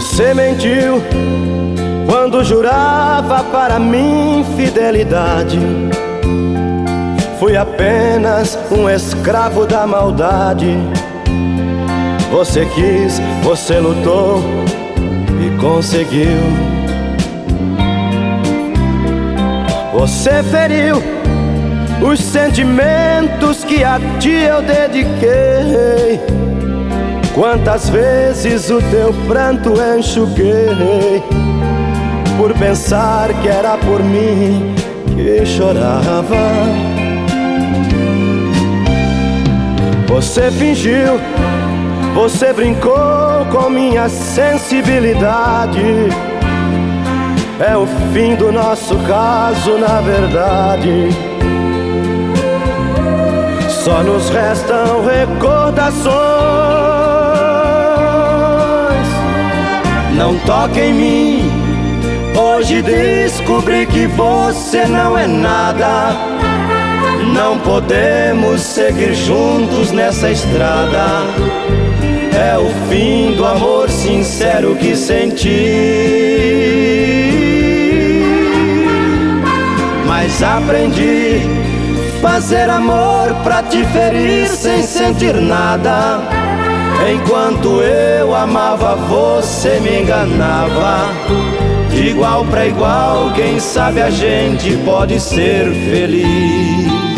Você mentiu quando jurava para mim fidelidade. Fui apenas um escravo da maldade. Você quis, você lutou e conseguiu. Você feriu os sentimentos que a ti eu dediquei. Quantas vezes o teu pranto enxuguei por pensar que era por mim que chorava. Você fingiu, você brincou com minha sensibilidade. É o fim do nosso caso, na verdade. Só nos restam recordações. Toque em mim. Hoje descobri que você não é nada. Não podemos seguir juntos nessa estrada. É o fim do amor sincero que senti. Mas aprendi Fazer amor pra te ferir sem sentir nada. Enquanto eu amava, você me enganava. De igual para igual, quem sabe a gente pode ser feliz.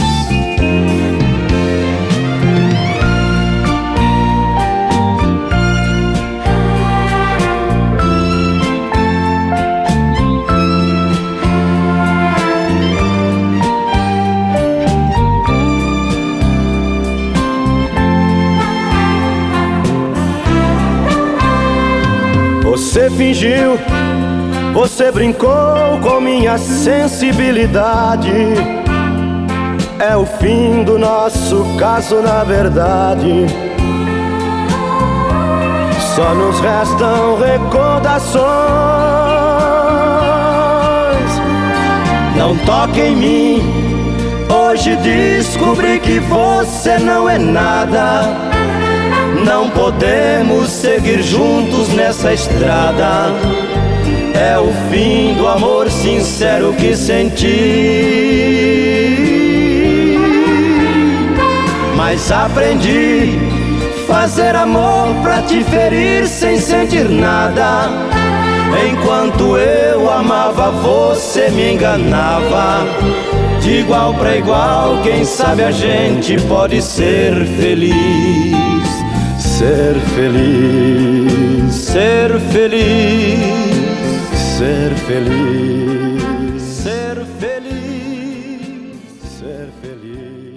Você fingiu, você brincou com minha sensibilidade. É o fim do nosso caso, na verdade. Só nos restam recordações. Não toque em mim. Hoje descobri que você não é nada não podemos seguir juntos nessa estrada. É o fim do amor sincero que senti. Mas aprendi fazer amor pra te ferir sem sentir nada. Enquanto eu amava, você me enganava. De igual para igual, quem sabe a gente pode Ser feliz, ser feliz, ser feliz, ser feliz, ser feliz.